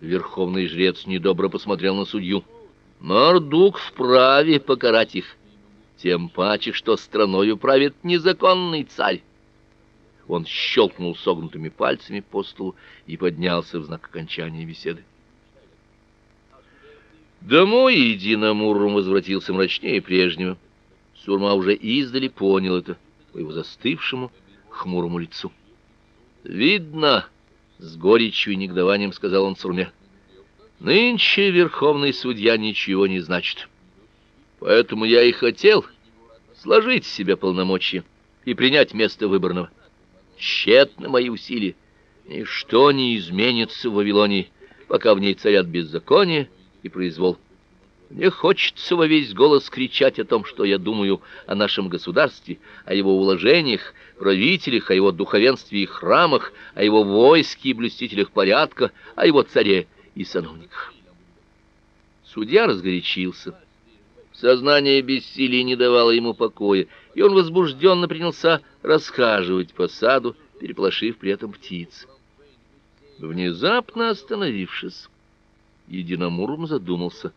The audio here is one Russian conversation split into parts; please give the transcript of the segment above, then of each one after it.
Верховный жрец недобро посмотрел на судью. Мордук вправе покарать их, тем паче, что страною правит незаконный царь. Он щелкнул согнутыми пальцами по столу и поднялся в знак окончания беседы. Домой Едина Муррум возвратился мрачнее прежнего. Сурма уже издали понял это по его застывшему хмурому лицу. «Видно!» — с горечью и негодованием сказал он Сурме. «Нынче верховный судья ничего не значит. Поэтому я и хотел сложить в себя полномочия и принять место выборного. Тщетны мои усилия. Ничто не изменится в Вавилонии, пока в ней царят беззаконие и произвол. Мне хочется во весь голос кричать о том, что я думаю о нашем государстве, о его уложениях, правителях, о его духовенстве и храмах, о его войске и блюстителях порядка, о его царе и сановниках. Судья разгорячился. Сознание бессилия не давало ему покоя, и он возбужденно принялся расхаживать по саду, переполошив при этом птиц. Внезапно остановившись, Единомуром задумался.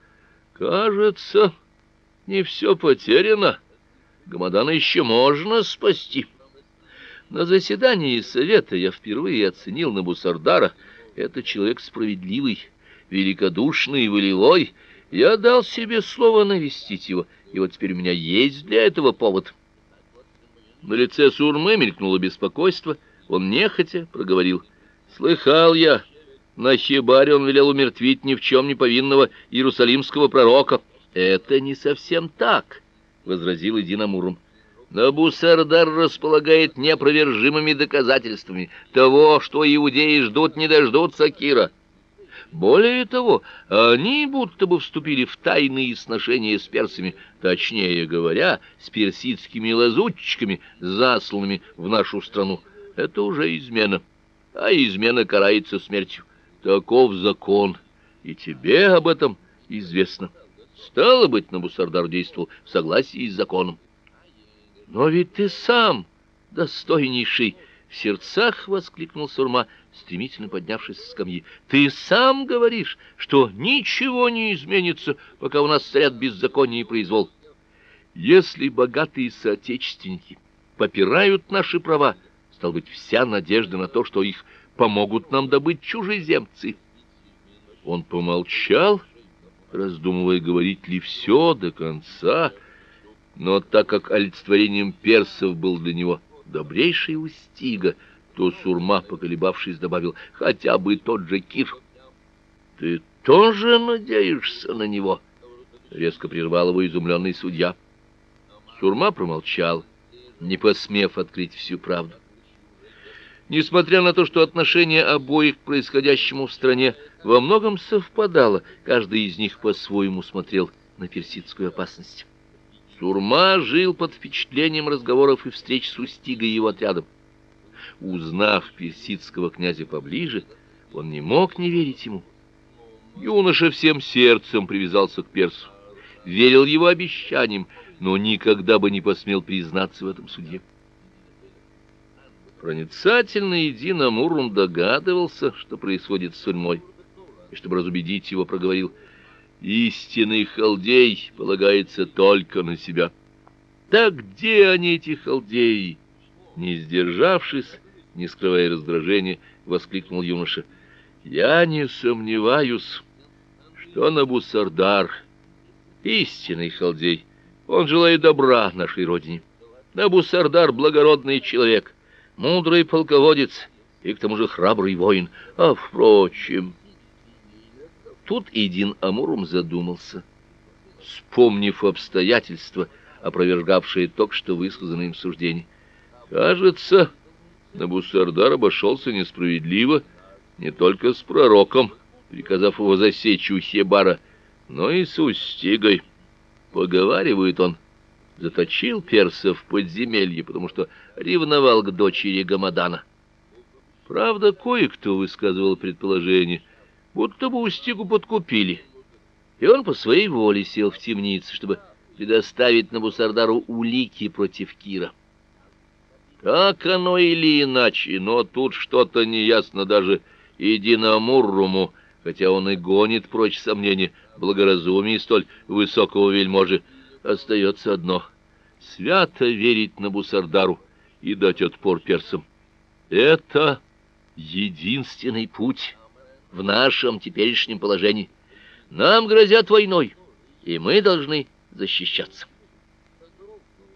«Кажется, не все потеряно. Гамадана еще можно спасти». На заседании совета я впервые оценил Набусардара. Это человек справедливый, великодушный и волевой. Я дал себе слово навестить его, и вот теперь у меня есть для этого повод. На лице Сурмы мелькнуло беспокойство. Он нехотя проговорил. «Слыхал я, на Хибаре он велел умертвить ни в чем не повинного иерусалимского пророка». «Это не совсем так», — возразил Идинамурум. Набусардар располагает неопровержимыми доказательствами того, что иудеи ждут не дождутся Кира. Более того, они будто бы вступили в тайные сношения с персами, точнее говоря, с персидскими лазутчиками, засланными в нашу страну. Это уже измена, а измена карается смертью. Таков закон, и тебе об этом известно. Стало быть, Набусардар действовал в согласии с законом. Но ведь ты сам, достойнейший, в сердцах воскликнул Сурма, стремительно поднявшись с скамьи. Ты сам говоришь, что ничего не изменится, пока у нас царят беззаконие и произвол. Если богатые соотечественники попирают наши права, стал быть, вся надежда на то, что их помогут нам добыть чужеземцы. Он помолчал, раздумывая, говорить ли все до конца, но так как олицетворением персов был для него добрейший Устига, то Сурма, поколебавшись, добавил хотя бы тот же Кир. Ты тоже надеешься на него? резко прервал его изумленный судья. Сурма промолчал, не посмев открыть всю правду. Несмотря на то, что отношение обоих к происходящему в стране во многом совпадало, каждый из них по-своему смотрел на персидскую опасность. Сурма жил под впечатлением разговоров и встреч с Устигой и его отрядом. Узнав персидского князя поближе, он не мог не верить ему. Юноша всем сердцем привязался к персу, верил его обещаниям, но никогда бы не посмел признаться в этом судье. Проницательный Дина Муррум догадывался, что происходит с Сульмой, и чтобы разубедить его, проговорил: Истинный халдей полагается только на себя. Так где они, эти халдеи? Не сдержавшись, не скрывая раздражения, воскликнул юноша. Я не сомневаюсь, что Набусардар истинный халдей. Он желает добра нашей родине. Набусардар благородный человек, мудрый полководец и к тому же храбрый воин. А впрочем, Тут Идин Амурум задумался, вспомнив обстоятельства, опровергавшие только что высказанное им суждение. Кажется, Набусардар обошелся несправедливо не только с пророком, приказав его засечь у Хебара, но и с Устигой. Поговаривает он, заточил персов в подземелье, потому что ревновал к дочери Гамадана. Правда, кое-кто высказывал предположение — будто бы Устигу подкупили. И он по своей воле сел в темницу, чтобы предоставить Набусардару улики против Кира. Так оно или иначе, но тут что-то неясно даже Идинамурруму, хотя он и гонит прочь сомнения благоразумия столь высокого вельможи, остается одно — свято верить на Бусардару и дать отпор персам. Это единственный путь в нашем теперешнем положении. Нам грозят войной, и мы должны защищаться.